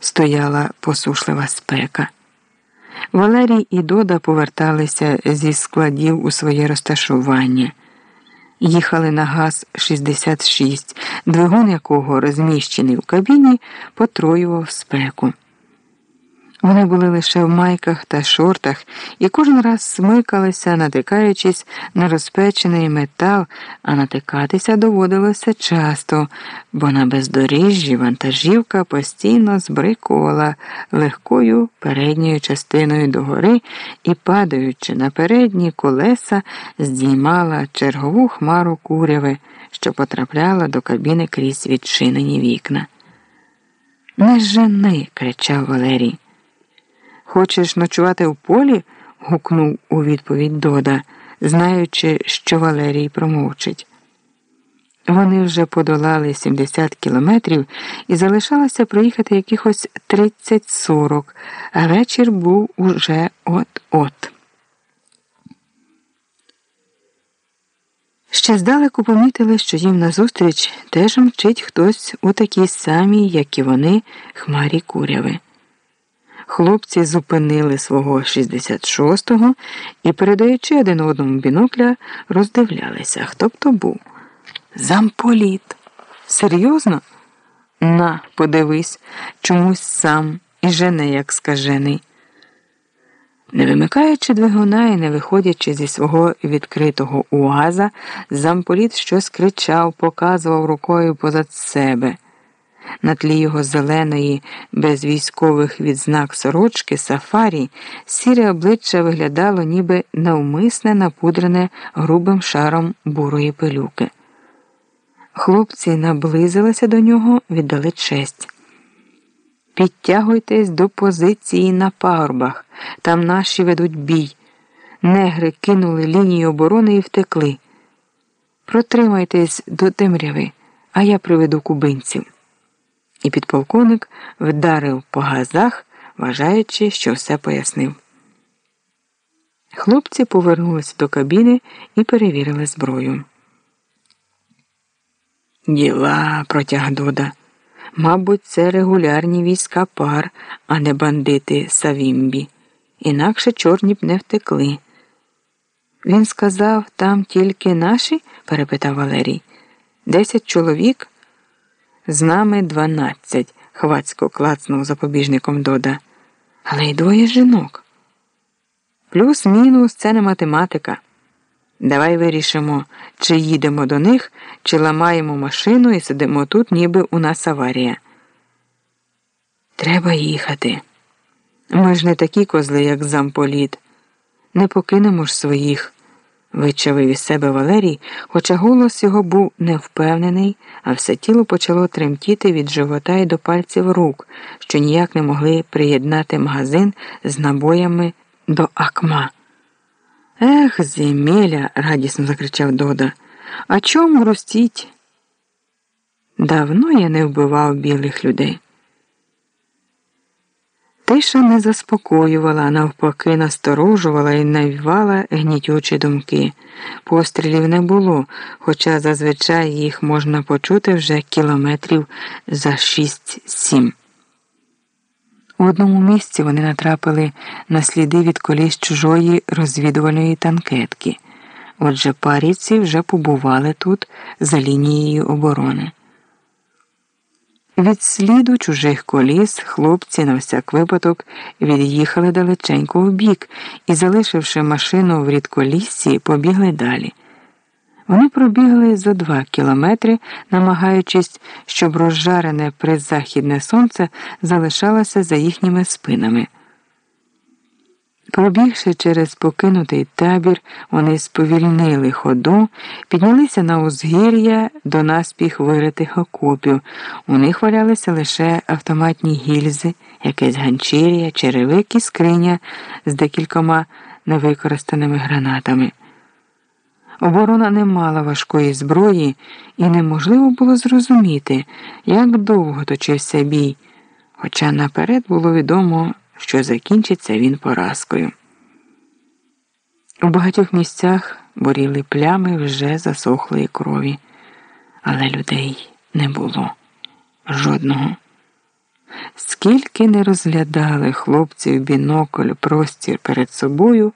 стояла посушлива спека. Валерій і Дода поверталися зі складів у своє розташування. Їхали на газ 66, двигун якого, розміщений в кабіні, потроював спеку. Вони були лише в майках та шортах і кожен раз смикалися, натикаючись на розпечений метал, а натикатися доводилося часто, бо на бездоріжжі вантажівка постійно збрикувала легкою передньою частиною догори і, падаючи на передні колеса, здіймала чергову хмару куряви, що потрапляла до кабіни крізь відчинені вікна. Не жени, кричав Валерій. Хочеш ночувати в полі? гукнув у відповідь Дода, знаючи, що Валерій промовчить. Вони вже подолали 70 кілометрів і залишалося проїхати якихось 30-40, а вечір був уже от-от. Ще здалеку помітили, що їм назустріч теж мчить хтось у такій самій, як і вони, хмарі куряви. Хлопці зупинили свого 66-го і, передаючи один одному бінокля, роздивлялися, хто б то був. Замполіт. Серйозно? На, подивись, чомусь сам і жене, як скажений. Не вимикаючи двигуна і не виходячи зі свого відкритого уаза, замполіт щось кричав, показував рукою позад себе. На тлі його зеленої, без військових відзнак сорочки сафарі, сіре обличчя виглядало ніби навмисне напудрене грубим шаром бурої пилюки. Хлопці наблизилися до нього, віддали честь. Підтягуйтесь до позиції на пагорбах, там наші ведуть бій. Негри кинули лінію оборони і втекли. Протримайтесь до темряви, а я приведу кубинців і підполковник вдарив по газах, вважаючи, що все пояснив. Хлопці повернулися до кабіни і перевірили зброю. Діла, протяг Дода. Мабуть, це регулярні війська пар, а не бандити Савімбі. Інакше чорні б не втекли. Він сказав там тільки наші? перепитав Валерій. Десять чоловік. З нами дванадцять, хвацько клацнув запобіжником Дода. Але й двоє жінок. Плюс-мінус це не математика. Давай вирішимо, чи їдемо до них, чи ламаємо машину і сидимо тут, ніби у нас аварія. Треба їхати. Ми ж не такі козли, як замполіт. Не покинемо ж своїх вичавив із себе Валерій, хоча голос його був невпевнений, а все тіло почало тремтіти від живота й до пальців рук, що ніяк не могли приєднати магазин з набоями до акма. Ех, земеля, радісно закричав Дода. А чому ростіть? Давно я не вбивав білих людей. Тиша не заспокоювала, навпаки, насторожувала і навівала гнітючі думки. Пострілів не було, хоча зазвичай їх можна почути вже кілометрів за шість-сім. У одному місці вони натрапили на сліди від коліс чужої розвідувальної танкетки. Отже, паріці вже побували тут за лінією оборони. Від сліду чужих коліс хлопці на всяк випадок від'їхали далеченько вбік і, залишивши машину в рідколіссі, побігли далі. Вони пробігли за два кілометри, намагаючись, щоб розжарене призахідне сонце залишалося за їхніми спинами. Пробігши через покинутий табір, вони сповільнили ходу, піднялися на узгір'я до наспіх виритих окопів. У них валялися лише автоматні гільзи, якесь ганчір'я, черевик і скриня з декількома невикористаними гранатами. Оборона не мала важкої зброї, і неможливо було зрозуміти, як довго точився бій, хоча наперед було відомо що закінчиться він поразкою. У багатьох місцях боріли плями вже засохлої крові, але людей не було жодного. Скільки не розглядали хлопців бінокль простір перед собою,